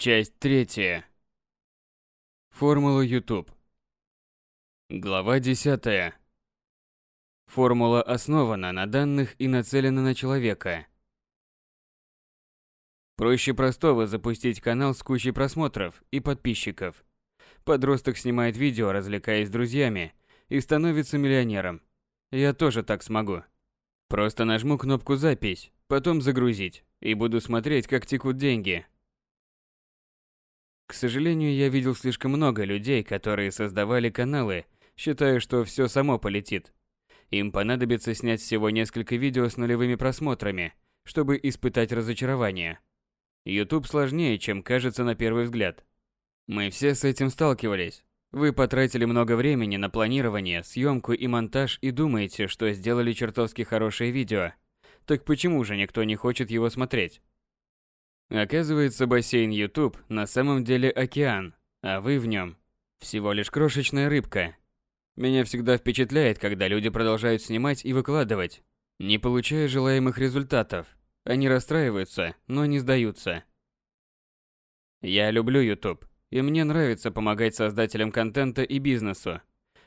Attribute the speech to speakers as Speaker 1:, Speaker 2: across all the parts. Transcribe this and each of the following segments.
Speaker 1: Часть третья. Формула YouTube. Глава 10. Формула основана на данных и нацелена на человека. Проще простого запустить канал с кучей просмотров и подписчиков. Подросток снимает видео, развлекаясь с друзьями, и становится миллионером. Я тоже так смогу. Просто нажму кнопку «Запись», потом «Загрузить», и буду смотреть, как текут деньги. К сожалению, я видел слишком много людей, которые создавали каналы, считая, что все само полетит. Им понадобится снять всего несколько видео с нулевыми просмотрами, чтобы испытать разочарование. YouTube сложнее, чем кажется на первый взгляд. Мы все с этим сталкивались. Вы потратили много времени на планирование, съемку и монтаж и думаете, что сделали чертовски хорошее видео. Так почему же никто не хочет его смотреть? Оказывается, бассейн YouTube на самом деле океан, а вы в нем всего лишь крошечная рыбка. Меня всегда впечатляет, когда люди продолжают снимать и выкладывать, не получая желаемых результатов. Они расстраиваются, но не сдаются. Я люблю YouTube, и мне нравится помогать создателям контента и бизнесу.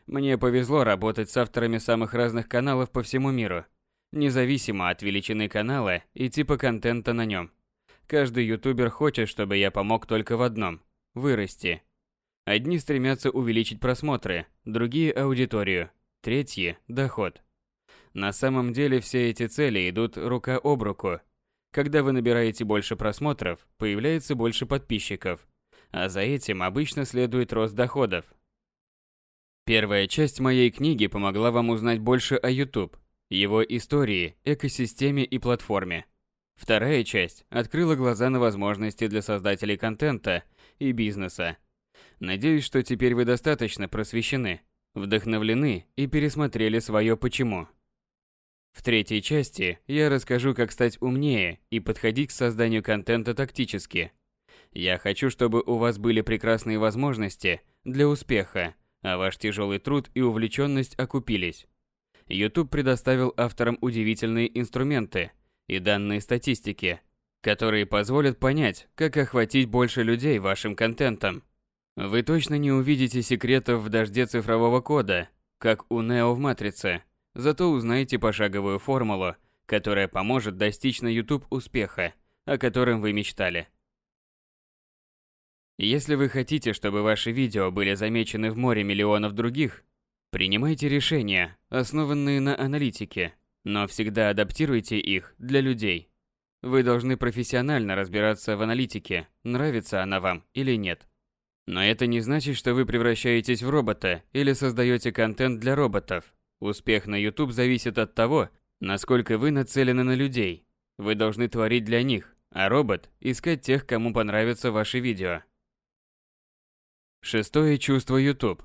Speaker 1: Мне повезло работать с авторами самых разных каналов по всему миру, независимо от величины канала и типа контента на нем. Каждый ютубер хочет, чтобы я помог только в одном – вырасти. Одни стремятся увеличить просмотры, другие – аудиторию, третьи – доход. На самом деле все эти цели идут рука об руку. Когда вы набираете больше просмотров, появляется больше подписчиков, а за этим обычно следует рост доходов. Первая часть моей книги помогла вам узнать больше о YouTube, его истории, экосистеме и платформе. Вторая часть открыла глаза на возможности для создателей контента и бизнеса. Надеюсь, что теперь вы достаточно просвещены, вдохновлены и пересмотрели свое «почему». В третьей части я расскажу, как стать умнее и подходить к созданию контента тактически. Я хочу, чтобы у вас были прекрасные возможности для успеха, а ваш тяжелый труд и увлеченность окупились. YouTube предоставил авторам удивительные инструменты – и данные статистики, которые позволят понять, как охватить больше людей вашим контентом. Вы точно не увидите секретов в дожде цифрового кода, как у Нео в Матрице, зато узнаете пошаговую формулу, которая поможет достичь на YouTube успеха, о котором вы мечтали. Если вы хотите, чтобы ваши видео были замечены в море миллионов других, принимайте решения, основанные на аналитике, но всегда адаптируйте их для людей. Вы должны профессионально разбираться в аналитике, нравится она вам или нет. Но это не значит, что вы превращаетесь в робота или создаете контент для роботов. Успех на YouTube зависит от того, насколько вы нацелены на людей. Вы должны творить для них, а робот – искать тех, кому понравятся ваши видео. Шестое чувство YouTube.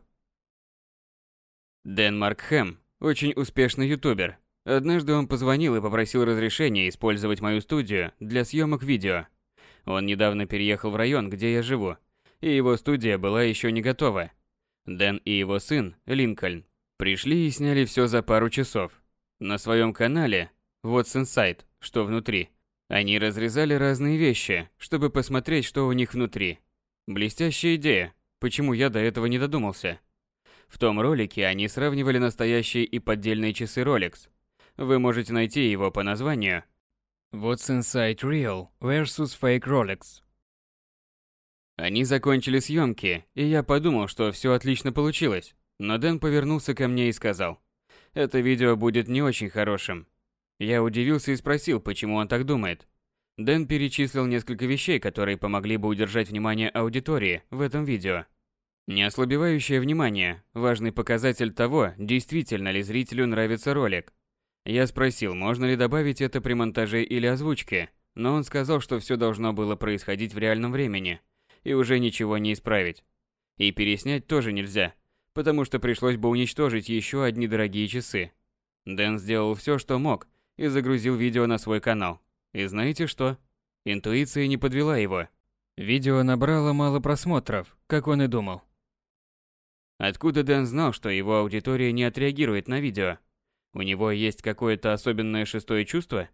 Speaker 1: Дэн Маркхэм – очень успешный ютубер, Однажды он позвонил и попросил разрешения использовать мою студию для съемок видео. Он недавно переехал в район, где я живу, и его студия была еще не готова. Дэн и его сын, Линкольн, пришли и сняли все за пару часов. На своем канале What's Inside, что внутри, они разрезали разные вещи, чтобы посмотреть, что у них внутри. Блестящая идея, почему я до этого не додумался. В том ролике они сравнивали настоящие и поддельные часы Rolex – вы можете найти его по названию What's Inside Real vs Fake Rolex. Они закончили съемки, и я подумал, что все отлично получилось. Но Дэн повернулся ко мне и сказал, это видео будет не очень хорошим. Я удивился и спросил, почему он так думает. Дэн перечислил несколько вещей, которые помогли бы удержать внимание аудитории в этом видео. Неослабевающее внимание – важный показатель того, действительно ли зрителю нравится ролик. Я спросил, можно ли добавить это при монтаже или озвучке, но он сказал, что все должно было происходить в реальном времени, и уже ничего не исправить. И переснять тоже нельзя, потому что пришлось бы уничтожить еще одни дорогие часы. Дэн сделал все, что мог, и загрузил видео на свой канал. И знаете что? Интуиция не подвела его. Видео набрало мало просмотров, как он и думал. Откуда Дэн знал, что его аудитория не отреагирует на видео? У него есть какое-то особенное шестое чувство?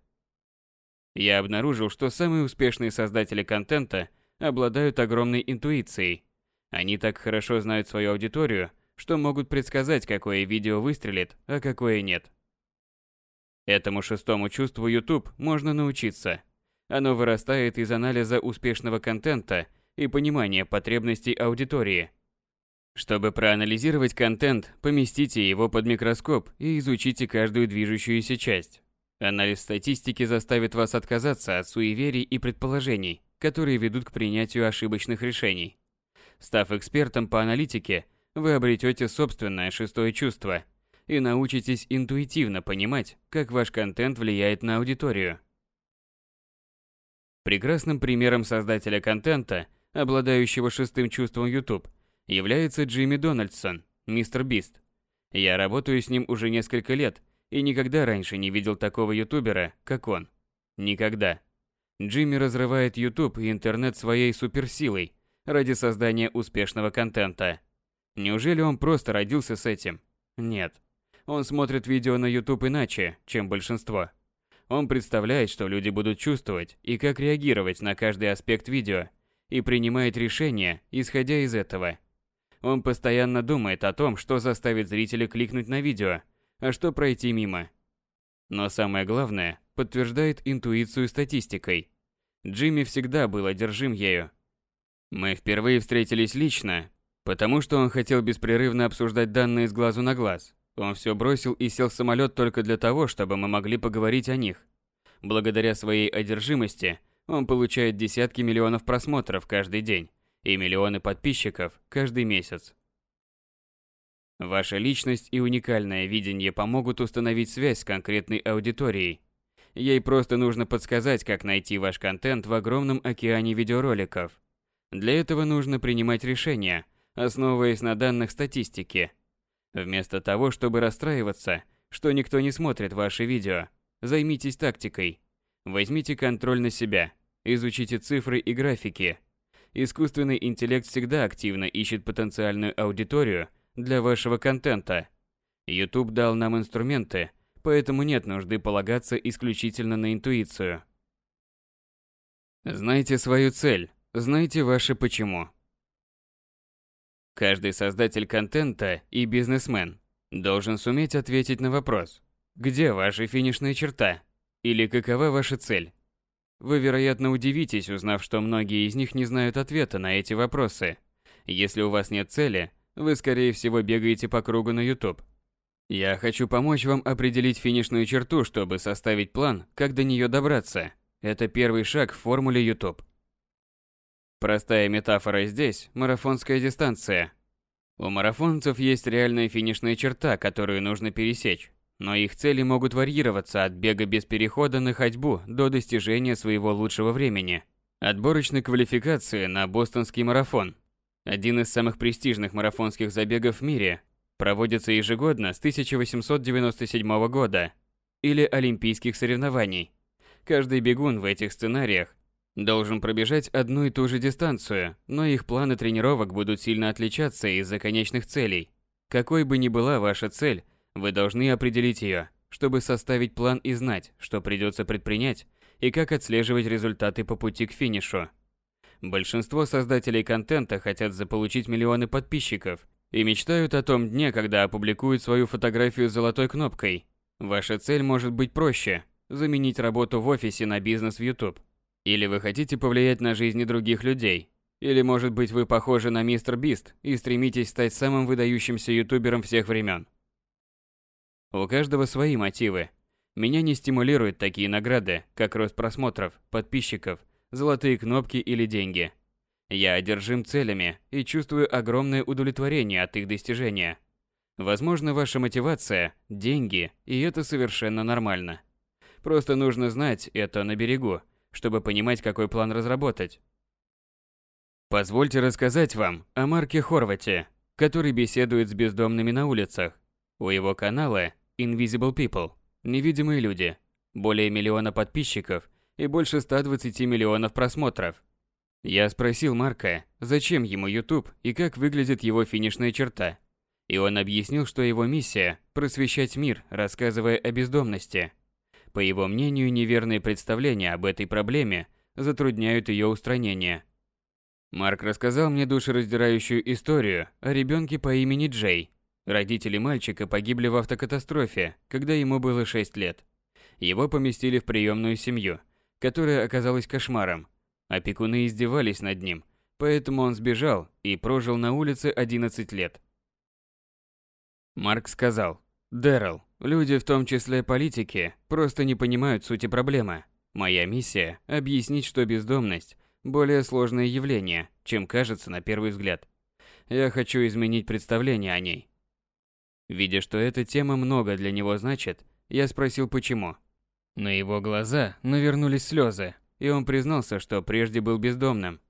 Speaker 1: Я обнаружил, что самые успешные создатели контента обладают огромной интуицией. Они так хорошо знают свою аудиторию, что могут предсказать, какое видео выстрелит, а какое нет. Этому шестому чувству YouTube можно научиться. Оно вырастает из анализа успешного контента и понимания потребностей аудитории. Чтобы проанализировать контент, поместите его под микроскоп и изучите каждую движущуюся часть. Анализ статистики заставит вас отказаться от суеверий и предположений, которые ведут к принятию ошибочных решений. Став экспертом по аналитике, вы обретете собственное шестое чувство и научитесь интуитивно понимать, как ваш контент влияет на аудиторию. Прекрасным примером создателя контента, обладающего шестым чувством YouTube, является Джимми Дональдсон, мистер Бист. Я работаю с ним уже несколько лет и никогда раньше не видел такого ютубера, как он. Никогда. Джимми разрывает YouTube и интернет своей суперсилой ради создания успешного контента. Неужели он просто родился с этим? Нет. Он смотрит видео на YouTube иначе, чем большинство. Он представляет, что люди будут чувствовать и как реагировать на каждый аспект видео, и принимает решения, исходя из этого. Он постоянно думает о том, что заставит зрителя кликнуть на видео, а что пройти мимо. Но самое главное, подтверждает интуицию статистикой. Джимми всегда был одержим ею. Мы впервые встретились лично, потому что он хотел беспрерывно обсуждать данные с глазу на глаз. Он все бросил и сел в самолет только для того, чтобы мы могли поговорить о них. Благодаря своей одержимости, он получает десятки миллионов просмотров каждый день и миллионы подписчиков каждый месяц. Ваша личность и уникальное видение помогут установить связь с конкретной аудиторией. Ей просто нужно подсказать, как найти ваш контент в огромном океане видеороликов. Для этого нужно принимать решения, основываясь на данных статистики. Вместо того, чтобы расстраиваться, что никто не смотрит ваши видео, займитесь тактикой. Возьмите контроль на себя, изучите цифры и графики. Искусственный интеллект всегда активно ищет потенциальную аудиторию для вашего контента. YouTube дал нам инструменты, поэтому нет нужды полагаться исключительно на интуицию. Знайте свою цель, знайте ваше почему. Каждый создатель контента и бизнесмен должен суметь ответить на вопрос, где ваша финишная черта или какова ваша цель. Вы, вероятно, удивитесь, узнав, что многие из них не знают ответа на эти вопросы. Если у вас нет цели, вы, скорее всего, бегаете по кругу на YouTube. Я хочу помочь вам определить финишную черту, чтобы составить план, как до нее добраться. Это первый шаг в формуле YouTube. Простая метафора здесь – марафонская дистанция. У марафонцев есть реальная финишная черта, которую нужно пересечь, но их цели могут варьироваться от бега без перехода на ходьбу до достижения своего лучшего времени. Отборочной квалификации на бостонский марафон. Один из самых престижных марафонских забегов в мире проводится ежегодно с 1897 года или олимпийских соревнований. Каждый бегун в этих сценариях должен пробежать одну и ту же дистанцию, но их планы тренировок будут сильно отличаться из-за конечных целей. Какой бы ни была ваша цель, вы должны определить ее, чтобы составить план и знать, что придется предпринять и как отслеживать результаты по пути к финишу. Большинство создателей контента хотят заполучить миллионы подписчиков и мечтают о том дне, когда опубликуют свою фотографию с золотой кнопкой. Ваша цель может быть проще – заменить работу в офисе на бизнес в YouTube. Или вы хотите повлиять на жизни других людей. Или, может быть, вы похожи на мистер Бист и стремитесь стать самым выдающимся ютубером всех времен. У каждого свои мотивы. Меня не стимулируют такие награды, как рост просмотров, подписчиков, золотые кнопки или деньги. Я одержим целями и чувствую огромное удовлетворение от их достижения. Возможно, ваша мотивация – деньги, и это совершенно нормально. Просто нужно знать это на берегу – чтобы понимать, какой план разработать. Позвольте рассказать вам о Марке Хорвате, который беседует с бездомными на улицах. У его канала Invisible People – невидимые люди, более миллиона подписчиков и больше 120 миллионов просмотров. Я спросил Марка, зачем ему YouTube и как выглядит его финишная черта. И он объяснил, что его миссия – просвещать мир, рассказывая о бездомности – по его мнению, неверные представления об этой проблеме затрудняют ее устранение. Марк рассказал мне душераздирающую историю о ребенке по имени Джей. Родители мальчика погибли в автокатастрофе, когда ему было 6 лет. Его поместили в приемную семью, которая оказалась кошмаром. Опекуны издевались над ним, поэтому он сбежал и прожил на улице 11 лет. Марк сказал, «Дэрил, люди, в том числе политики, просто не понимают сути проблемы. Моя миссия – объяснить, что бездомность – более сложное явление, чем кажется на первый взгляд. Я хочу изменить представление о ней». Видя, что эта тема много для него значит, я спросил, почему. На его глаза навернулись слезы, и он признался, что прежде был бездомным.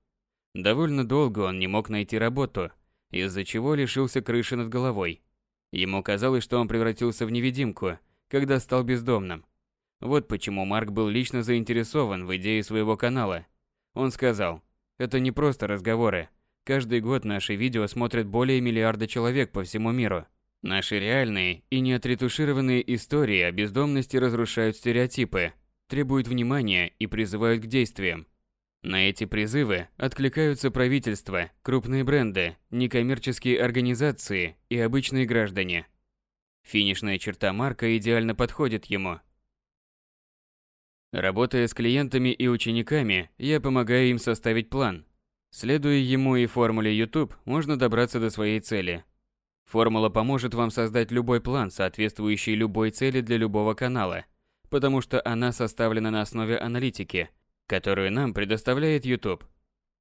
Speaker 1: Довольно долго он не мог найти работу, из-за чего лишился крыши над головой. Ему казалось, что он превратился в невидимку, когда стал бездомным. Вот почему Марк был лично заинтересован в идее своего канала. Он сказал, это не просто разговоры. Каждый год наши видео смотрят более миллиарда человек по всему миру. Наши реальные и неотретушированные истории о бездомности разрушают стереотипы, требуют внимания и призывают к действиям. На эти призывы откликаются правительства, крупные бренды, некоммерческие организации и обычные граждане. Финишная черта Марка идеально подходит ему. Работая с клиентами и учениками, я помогаю им составить план. Следуя ему и формуле YouTube, можно добраться до своей цели. Формула поможет вам создать любой план, соответствующий любой цели для любого канала, потому что она составлена на основе аналитики – которую нам предоставляет YouTube.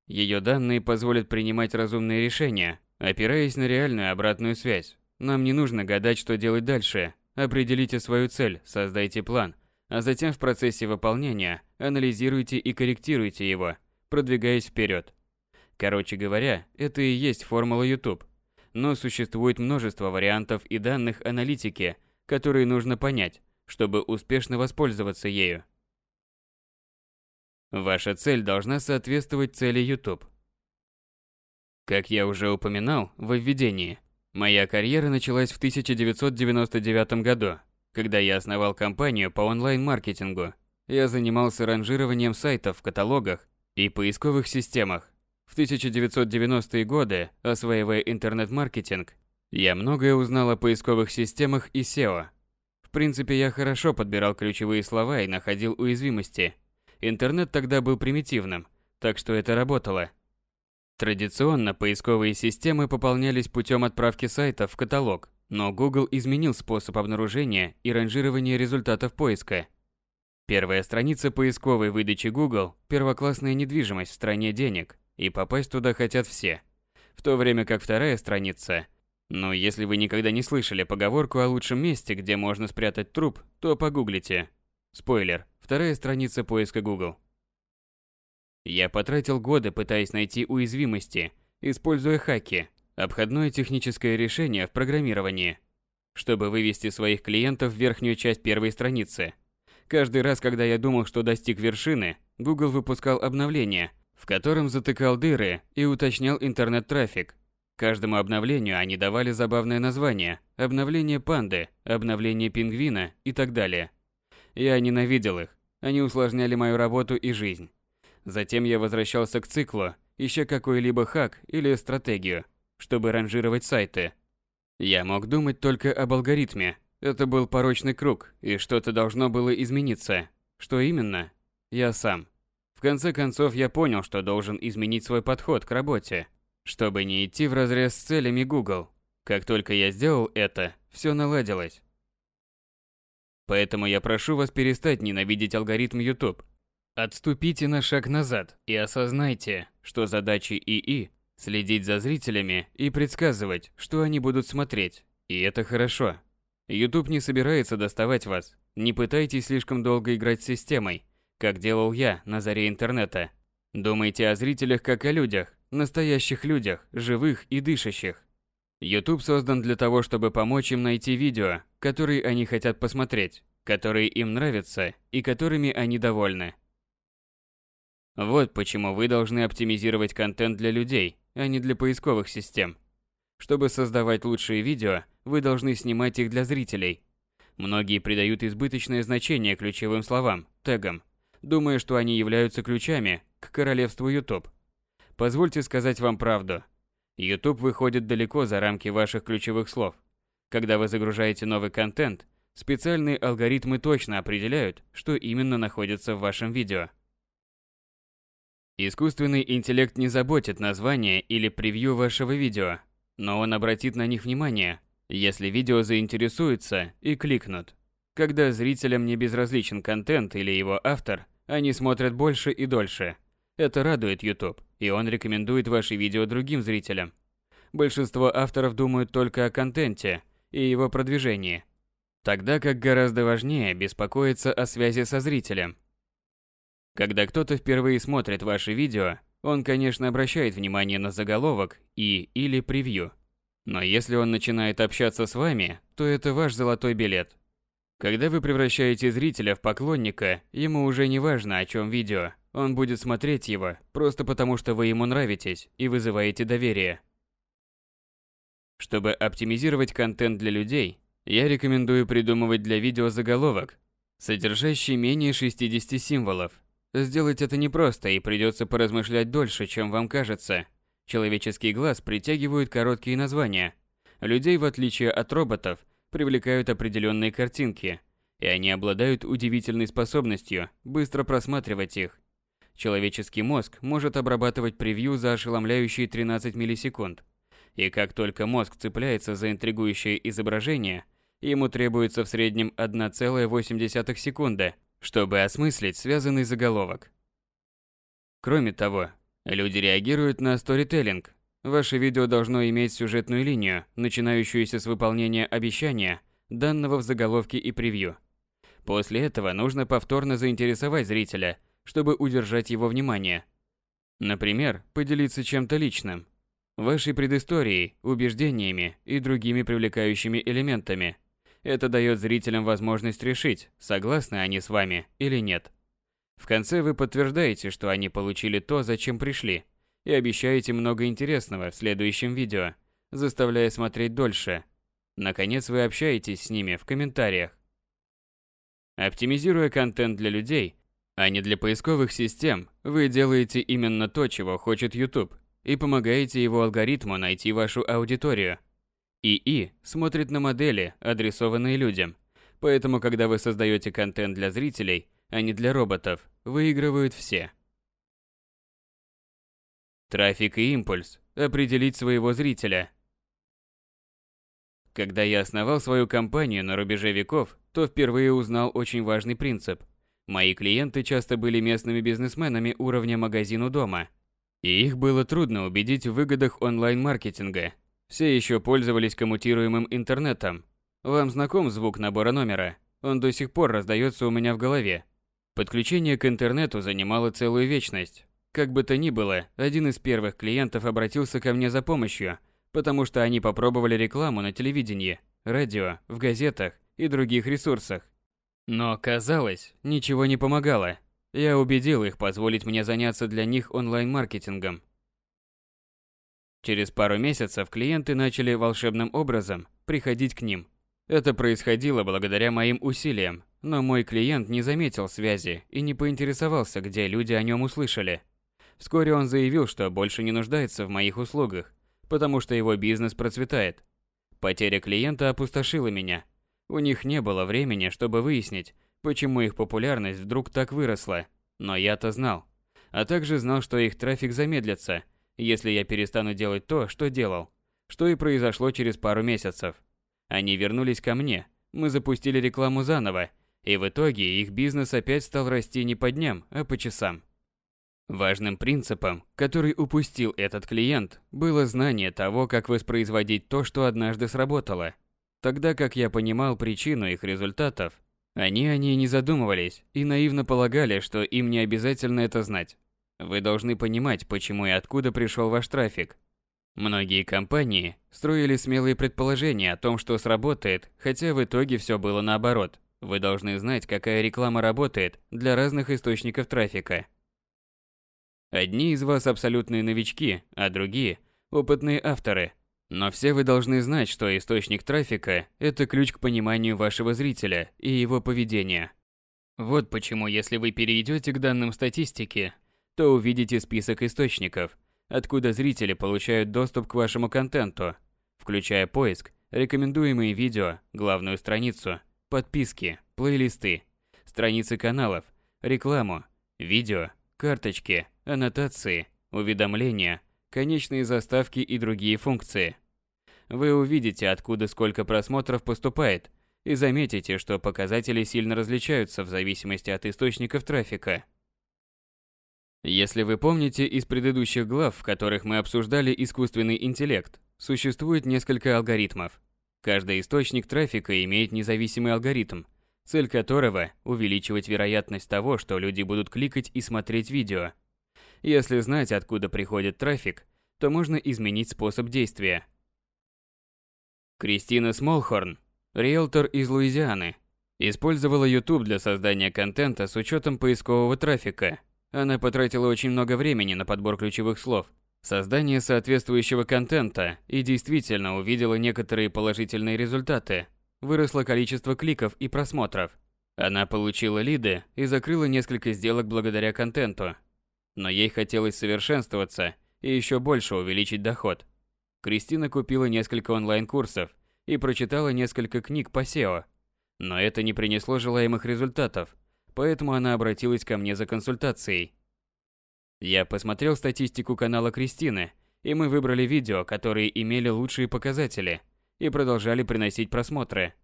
Speaker 1: Ее данные позволят принимать разумные решения, опираясь на реальную обратную связь. Нам не нужно гадать, что делать дальше. Определите свою цель, создайте план, а затем в процессе выполнения анализируйте и корректируйте его, продвигаясь вперед. Короче говоря, это и есть формула YouTube. Но существует множество вариантов и данных аналитики, которые нужно понять, чтобы успешно воспользоваться ею. Ваша цель должна соответствовать цели YouTube. Как я уже упоминал в введении, моя карьера началась в 1999 году, когда я основал компанию по онлайн-маркетингу. Я занимался ранжированием сайтов в каталогах и поисковых системах. В 1990-е годы, осваивая интернет-маркетинг, я многое узнал о поисковых системах и SEO. В принципе, я хорошо подбирал ключевые слова и находил уязвимости – Интернет тогда был примитивным, так что это работало. Традиционно поисковые системы пополнялись путем отправки сайтов в каталог, но Google изменил способ обнаружения и ранжирования результатов поиска. Первая страница поисковой выдачи Google – первоклассная недвижимость в стране денег, и попасть туда хотят все. В то время как вторая страница – ну, если вы никогда не слышали поговорку о лучшем месте, где можно спрятать труп, то погуглите. Спойлер, Вторая страница поиска Google. Я потратил годы, пытаясь найти уязвимости, используя хаки, обходное техническое решение в программировании, чтобы вывести своих клиентов в верхнюю часть первой страницы. Каждый раз, когда я думал, что достиг вершины, Google выпускал обновление, в котором затыкал дыры и уточнял интернет-трафик. Каждому обновлению они давали забавное название – обновление панды, обновление пингвина и так далее. Я ненавидел их. Они усложняли мою работу и жизнь. Затем я возвращался к циклу, ища какой-либо хак или стратегию, чтобы ранжировать сайты. Я мог думать только об алгоритме. Это был порочный круг, и что-то должно было измениться. Что именно? Я сам. В конце концов, я понял, что должен изменить свой подход к работе, чтобы не идти вразрез с целями Google. Как только я сделал это, все наладилось. Поэтому я прошу вас перестать ненавидеть алгоритм YouTube. Отступите на шаг назад и осознайте, что задача ИИ – следить за зрителями и предсказывать, что они будут смотреть. И это хорошо. YouTube не собирается доставать вас. Не пытайтесь слишком долго играть с системой, как делал я на заре интернета. Думайте о зрителях как о людях, настоящих людях, живых и дышащих. YouTube создан для того, чтобы помочь им найти видео, которые они хотят посмотреть, которые им нравятся и которыми они довольны. Вот почему вы должны оптимизировать контент для людей, а не для поисковых систем. Чтобы создавать лучшие видео, вы должны снимать их для зрителей. Многие придают избыточное значение ключевым словам, тегам, думая, что они являются ключами к королевству YouTube. Позвольте сказать вам правду. YouTube выходит далеко за рамки ваших ключевых слов. Когда вы загружаете новый контент, специальные алгоритмы точно определяют, что именно находится в вашем видео. Искусственный интеллект не заботит название или превью вашего видео, но он обратит на них внимание, если видео заинтересуются и кликнут. Когда зрителям не безразличен контент или его автор, они смотрят больше и дольше. Это радует YouTube, и он рекомендует ваши видео другим зрителям. Большинство авторов думают только о контенте и его продвижении, тогда как гораздо важнее беспокоиться о связи со зрителем. Когда кто-то впервые смотрит ваше видео, он, конечно, обращает внимание на заголовок и или превью. Но если он начинает общаться с вами, то это ваш золотой билет. Когда вы превращаете зрителя в поклонника, ему уже не важно, о чем видео. Он будет смотреть его, просто потому что вы ему нравитесь и вызываете доверие. Чтобы оптимизировать контент для людей, я рекомендую придумывать для видео заголовок, содержащий менее 60 символов. Сделать это непросто и придется поразмышлять дольше, чем вам кажется. Человеческий глаз притягивают короткие названия. Людей, в отличие от роботов, привлекают определенные картинки, и они обладают удивительной способностью быстро просматривать их. Человеческий мозг может обрабатывать превью за ошеломляющие 13 миллисекунд. И как только мозг цепляется за интригующее изображение, ему требуется в среднем 1,8 секунды, чтобы осмыслить связанный заголовок. Кроме того, люди реагируют на сторителлинг, Ваше видео должно иметь сюжетную линию, начинающуюся с выполнения обещания, данного в заголовке и превью. После этого нужно повторно заинтересовать зрителя, чтобы удержать его внимание. Например, поделиться чем-то личным, вашей предысторией, убеждениями и другими привлекающими элементами. Это дает зрителям возможность решить, согласны они с вами или нет. В конце вы подтверждаете, что они получили то, зачем пришли – и обещаете много интересного в следующем видео, заставляя смотреть дольше. Наконец вы общаетесь с ними в комментариях. Оптимизируя контент для людей, а не для поисковых систем, вы делаете именно то, чего хочет YouTube, и помогаете его алгоритму найти вашу аудиторию. ИИ смотрит на модели, адресованные людям, поэтому когда вы создаете контент для зрителей, а не для роботов, выигрывают все. Трафик и импульс. Определить своего зрителя. Когда я основал свою компанию на рубеже веков, то впервые узнал очень важный принцип. Мои клиенты часто были местными бизнесменами уровня магазину дома. И их было трудно убедить в выгодах онлайн-маркетинга. Все еще пользовались коммутируемым интернетом. Вам знаком звук набора номера? Он до сих пор раздается у меня в голове. Подключение к интернету занимало целую вечность. Как бы то ни было, один из первых клиентов обратился ко мне за помощью, потому что они попробовали рекламу на телевидении, радио, в газетах и других ресурсах. Но, казалось, ничего не помогало. Я убедил их позволить мне заняться для них онлайн-маркетингом. Через пару месяцев клиенты начали волшебным образом приходить к ним. Это происходило благодаря моим усилиям, но мой клиент не заметил связи и не поинтересовался, где люди о нем услышали. Вскоре он заявил, что больше не нуждается в моих услугах, потому что его бизнес процветает. Потеря клиента опустошила меня. У них не было времени, чтобы выяснить, почему их популярность вдруг так выросла. Но я-то знал. А также знал, что их трафик замедлится, если я перестану делать то, что делал. Что и произошло через пару месяцев. Они вернулись ко мне, мы запустили рекламу заново, и в итоге их бизнес опять стал расти не по дням, а по часам. Важным принципом, который упустил этот клиент, было знание того, как воспроизводить то, что однажды сработало. Тогда как я понимал причину их результатов, они о ней не задумывались и наивно полагали, что им не обязательно это знать. Вы должны понимать, почему и откуда пришел ваш трафик. Многие компании строили смелые предположения о том, что сработает, хотя в итоге все было наоборот. Вы должны знать, какая реклама работает для разных источников трафика – Одни из вас абсолютные новички, а другие – опытные авторы. Но все вы должны знать, что источник трафика – это ключ к пониманию вашего зрителя и его поведения. Вот почему, если вы перейдете к данным статистики, то увидите список источников, откуда зрители получают доступ к вашему контенту, включая поиск, рекомендуемые видео, главную страницу, подписки, плейлисты, страницы каналов, рекламу, видео, карточки, аннотации, уведомления, конечные заставки и другие функции. Вы увидите, откуда сколько просмотров поступает, и заметите, что показатели сильно различаются в зависимости от источников трафика. Если вы помните из предыдущих глав, в которых мы обсуждали искусственный интеллект, существует несколько алгоритмов. Каждый источник трафика имеет независимый алгоритм, цель которого – увеличивать вероятность того, что люди будут кликать и смотреть видео. Если знать, откуда приходит трафик, то можно изменить способ действия. Кристина Смолхорн, риэлтор из Луизианы, использовала YouTube для создания контента с учетом поискового трафика. Она потратила очень много времени на подбор ключевых слов, создание соответствующего контента и действительно увидела некоторые положительные результаты. Выросло количество кликов и просмотров. Она получила лиды и закрыла несколько сделок благодаря контенту. Но ей хотелось совершенствоваться и еще больше увеличить доход. Кристина купила несколько онлайн-курсов и прочитала несколько книг по SEO. Но это не принесло желаемых результатов, поэтому она обратилась ко мне за консультацией. Я посмотрел статистику канала Кристины, и мы выбрали видео, которые имели лучшие показатели и продолжали приносить просмотры.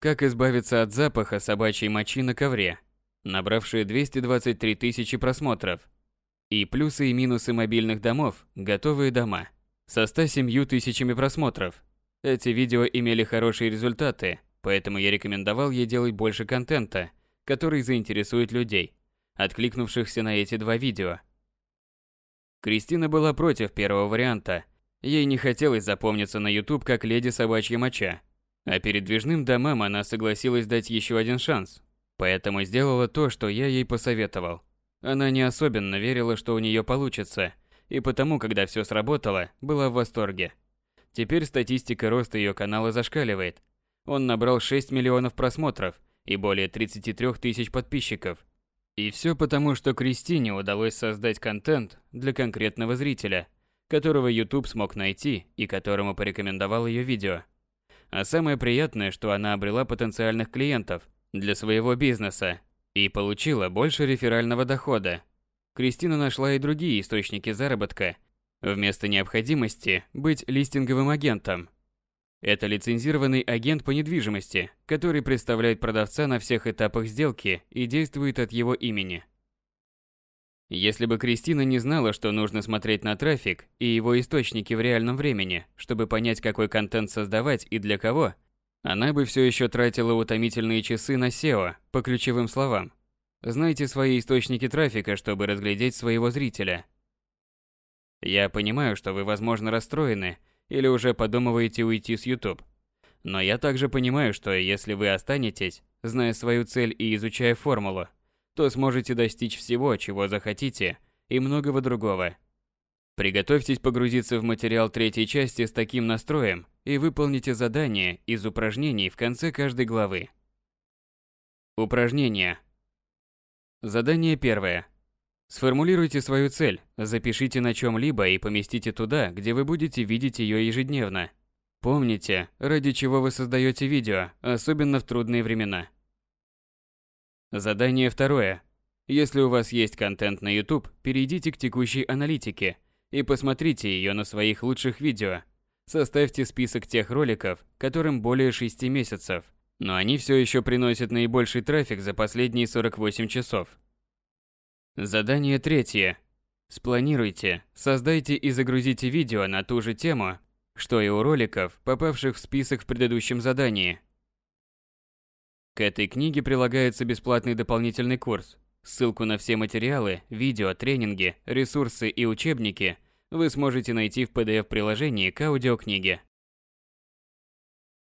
Speaker 1: Как избавиться от запаха собачьей мочи на ковре, набравшие 223 тысячи просмотров. И плюсы и минусы мобильных домов, готовые дома, со 107 тысячами просмотров. Эти видео имели хорошие результаты, поэтому я рекомендовал ей делать больше контента, который заинтересует людей, откликнувшихся на эти два видео. Кристина была против первого варианта. Ей не хотелось запомниться на YouTube как леди собачья моча. А передвижным домам она согласилась дать еще один шанс. Поэтому сделала то, что я ей посоветовал. Она не особенно верила, что у нее получится, и потому, когда все сработало, была в восторге. Теперь статистика роста ее канала зашкаливает. Он набрал 6 миллионов просмотров и более 33 тысяч подписчиков. И все потому, что Кристине удалось создать контент для конкретного зрителя, которого YouTube смог найти и которому порекомендовал ее видео. А самое приятное, что она обрела потенциальных клиентов для своего бизнеса и получила больше реферального дохода. Кристина нашла и другие источники заработка, вместо необходимости быть листинговым агентом. Это лицензированный агент по недвижимости, который представляет продавца на всех этапах сделки и действует от его имени. Если бы Кристина не знала, что нужно смотреть на трафик и его источники в реальном времени, чтобы понять, какой контент создавать и для кого, она бы все еще тратила утомительные часы на SEO по ключевым словам. Знайте свои источники трафика, чтобы разглядеть своего зрителя. Я понимаю, что вы, возможно, расстроены или уже подумываете уйти с YouTube. Но я также понимаю, что если вы останетесь, зная свою цель и изучая формулу, то сможете достичь всего, чего захотите, и многого другого. Приготовьтесь погрузиться в материал третьей части с таким настроем и выполните задание из упражнений в конце каждой главы. Упражнение. Задание первое. Сформулируйте свою цель, запишите на чем-либо и поместите туда, где вы будете видеть ее ежедневно. Помните, ради чего вы создаете видео, особенно в трудные времена. Задание второе. Если у вас есть контент на YouTube, перейдите к текущей аналитике и посмотрите ее на своих лучших видео. Составьте список тех роликов, которым более 6 месяцев, но они все еще приносят наибольший трафик за последние 48 часов. Задание третье. Спланируйте, создайте и загрузите видео на ту же тему, что и у роликов, попавших в список в предыдущем задании. К этой книге прилагается бесплатный дополнительный курс. Ссылку на все материалы, видео, тренинги, ресурсы и учебники вы сможете найти в PDF-приложении к аудиокниге.